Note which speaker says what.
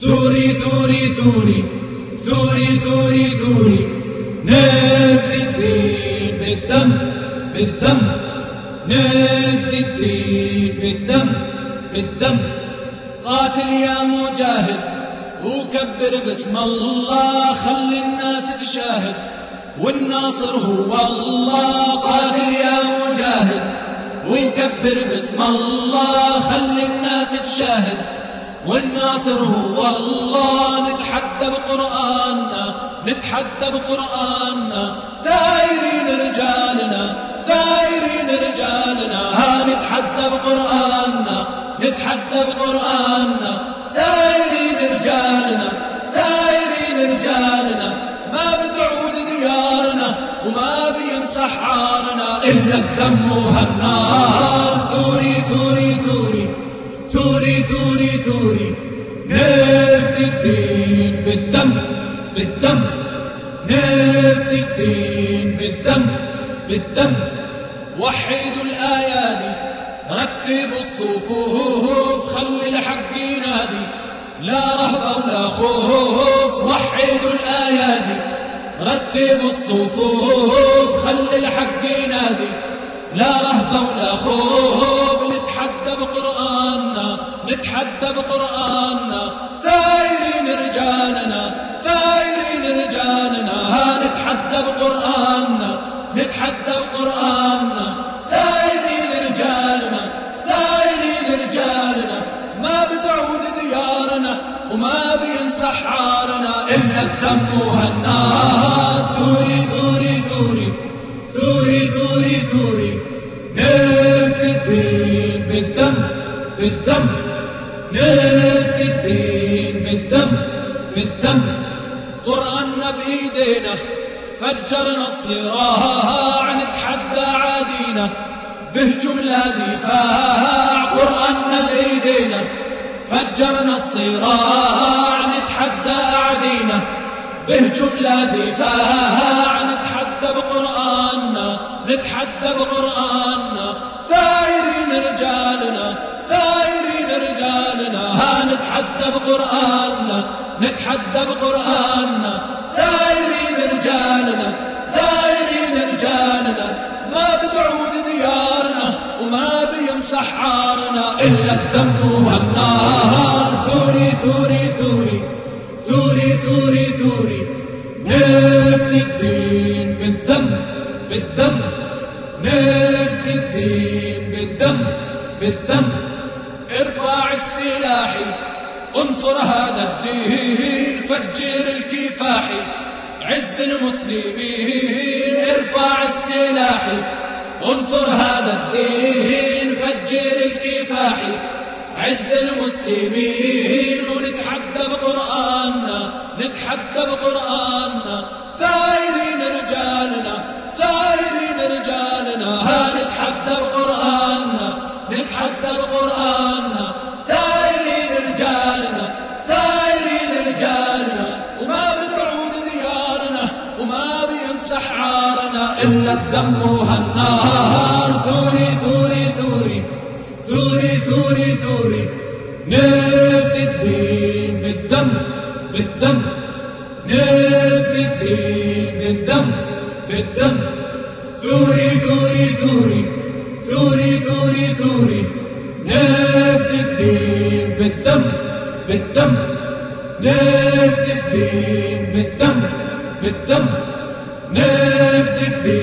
Speaker 1: ثوري ثوري ثوري ثوري ثوري ثوري. نفدي الدين بالدم بالدم. نفدي الدين بالدم بالدم. قاتل يا مجاهد وكبر باسم الله. خلي الناس تشاهد والناصر هو الله. قاتل يا مجاهد وكبر باسم الله. خلي الناس تشاهد والناصر هو الله. نتحدى بقرآننا نتحدى بقرآننا. ثايرين رجالنا ثايرين رجالنا. ها نتحدى بقرآننا نتحدى بقرآننا. ثايرين رجالنا ثايرين رجالنا. ما بتعود ديارنا وما بيمسح عارنا. إلا الدم وهالنار. ثوري ثوري. ثوري نفدي الدين بالدم بالدم. نفدي الدين بالدم بالدم. وحدوا الآيادي رتبوا الصفوف خلي الحق ينادي. لا رهبة ولا خوف وحدوا الآيادي. رتبوا الصفوف خلي الحق ينادي. لا رهبة ولا خوف نتحدى بقرآننا ثايرين رجالنا ثايرين رجالنا. ها نتحدى بقرآننا نتحدى بقرآننا. ثايرين رجالنا ثايرين رجالنا. ما بتعود ديارنا وما بينسح عارنا إلا الدم وهالنار ثوري ثوري ثوري ثوري ثوري ثوري. نفدي الدين بالدم بالدم. نفدي الدين بالدم بالدم. قرآننا بإيدينا فجرنا الصراع نتحدى عادينا. به جملة دفاع قرآننا بإيدينا. فجرنا الصراع نتحدى أعدينا به جملة دفاع نتحدى بقرآننا نتحدى بقرآننا. نتحدى بقرآننا نتحدى بقرآننا ثايرين رجالنا ثايرين رجالنا ما بتعود ديارنا وما بيمسح عارنا إلا الدم والنار. ثوري ثوري ثوري ثوري ثوري ثوري. نفدي الدين بالدم بالدم. نفدي الدين بالدم بالدم. ارفع السلاح. انصر هذا الدين فجر الكفاح عز المسلمين ارفع السلاح. انصر هذا الدين فجر الكفاح عز المسلمين. ونتحدى بقرآننا نتحدى بقرآننا. إلا الدم وهالنار ثوري ثوري ثوري ثوري ثوري ثوري. نفدي الدين بالدم بالدم. نفدي الدين بالدم بالدم. ثوري ثوري ثوري ثوري ثوري ثوري. نفدي الدين بالدم بالدم. نفدي الدين بالدم بالدم. نفدي الدين